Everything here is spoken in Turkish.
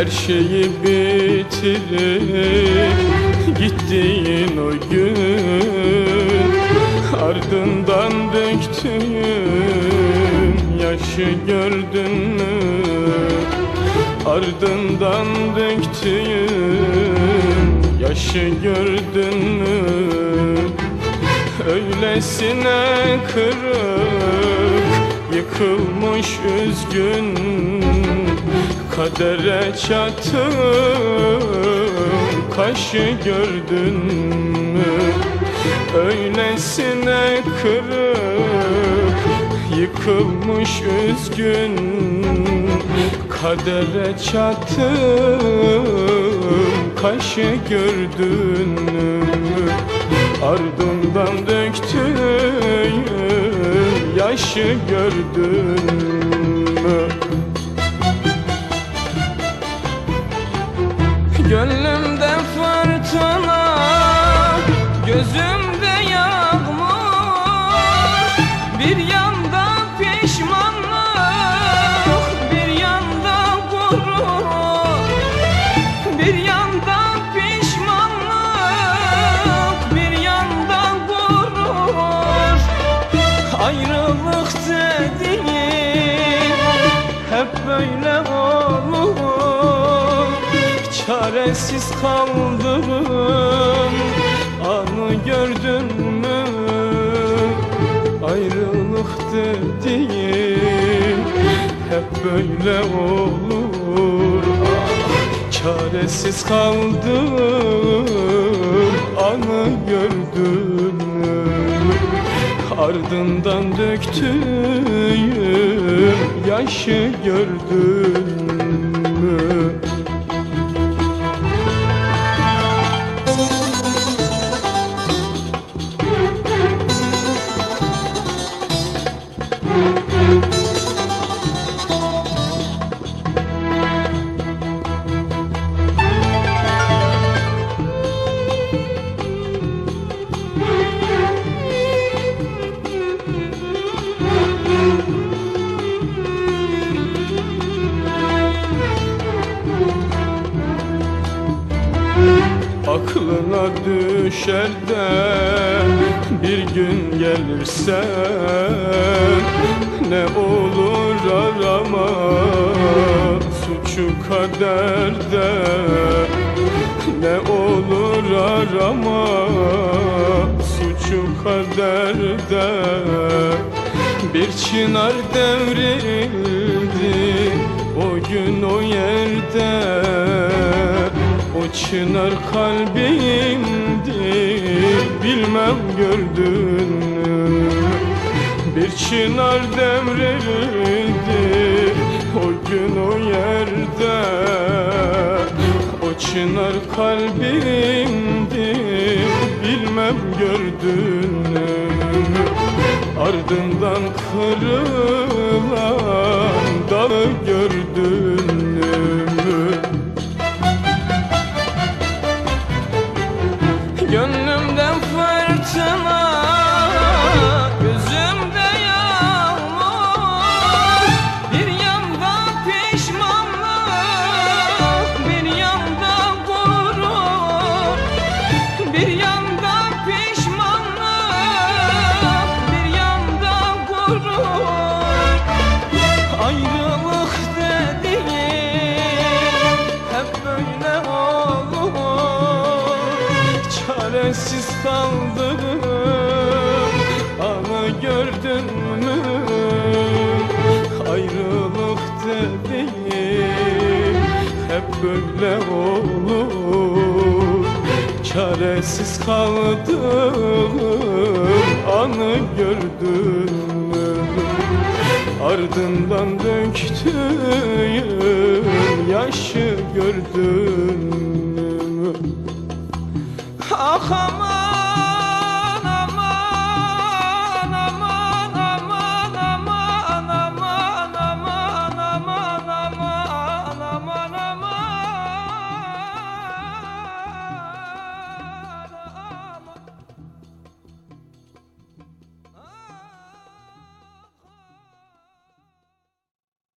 Her şeyi bitirip gittiğin o gün Ardından döktüğüm yaşı gördün mü? Ardından döktüğüm yaşı gördün mü? Öylesine kırık Yıkılmış üzgün Kadere çattım Kaşı gördün mü? Öylesine kırık Yıkılmış üzgün. Kadere çattım Kaşı gördün mü? Ardından döktüğüm yaşı gördün mü? Gönlümde fırtına, gözümde Çaresiz kaldım anı gördün mü? Ayrılık dediğin hep böyle olur. Çaresiz kaldım anı gördün mü? Ardından döktüğüm yaşı gördün mü? Düşer de bir gün gelirsen Ne olur arama suçu kaderde. Ne olur arama suçu kaderde. Bir çınar devrildi o gün o yerde çınar kalbimdi bilmem gördün mü? Bir çınar devrildi o gün o yerde. O çınar kalbimdi bilmem gördün mü? Ardından kırılan dalı gördün çaresiz kaldım. Ama gördün mü? Ayrılık dediğim Hep böyle olur. Çaresiz kaldım. Anı gördün mü? Ardından döktüğüm yaşı gördün mü? come on.